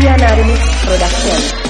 Media Anonymous Production.